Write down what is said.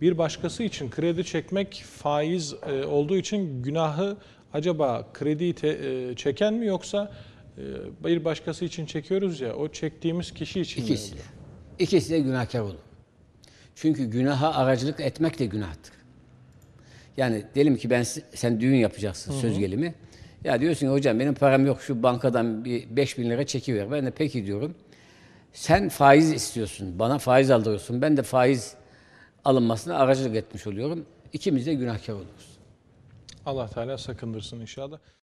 bir başkası için kredi çekmek faiz e, olduğu için günahı acaba krediyi te- e, çeken mi yoksa e, bir başkası için çekiyoruz ya o çektiğimiz kişi için mi? İkisi de. İkisi de günahkar olur. Çünkü günaha aracılık etmek de günahtır. Yani diyelim ki ben sen düğün yapacaksın söz gelimi. Ya diyorsun ki hocam benim param yok şu bankadan bir 5 bin lira çekiver. Ben de peki diyorum. Sen faiz istiyorsun. Bana faiz aldırıyorsun. Ben de faiz alınmasına aracılık etmiş oluyorum. İkimiz de günahkar oluruz. Allah Teala sakındırsın inşallah.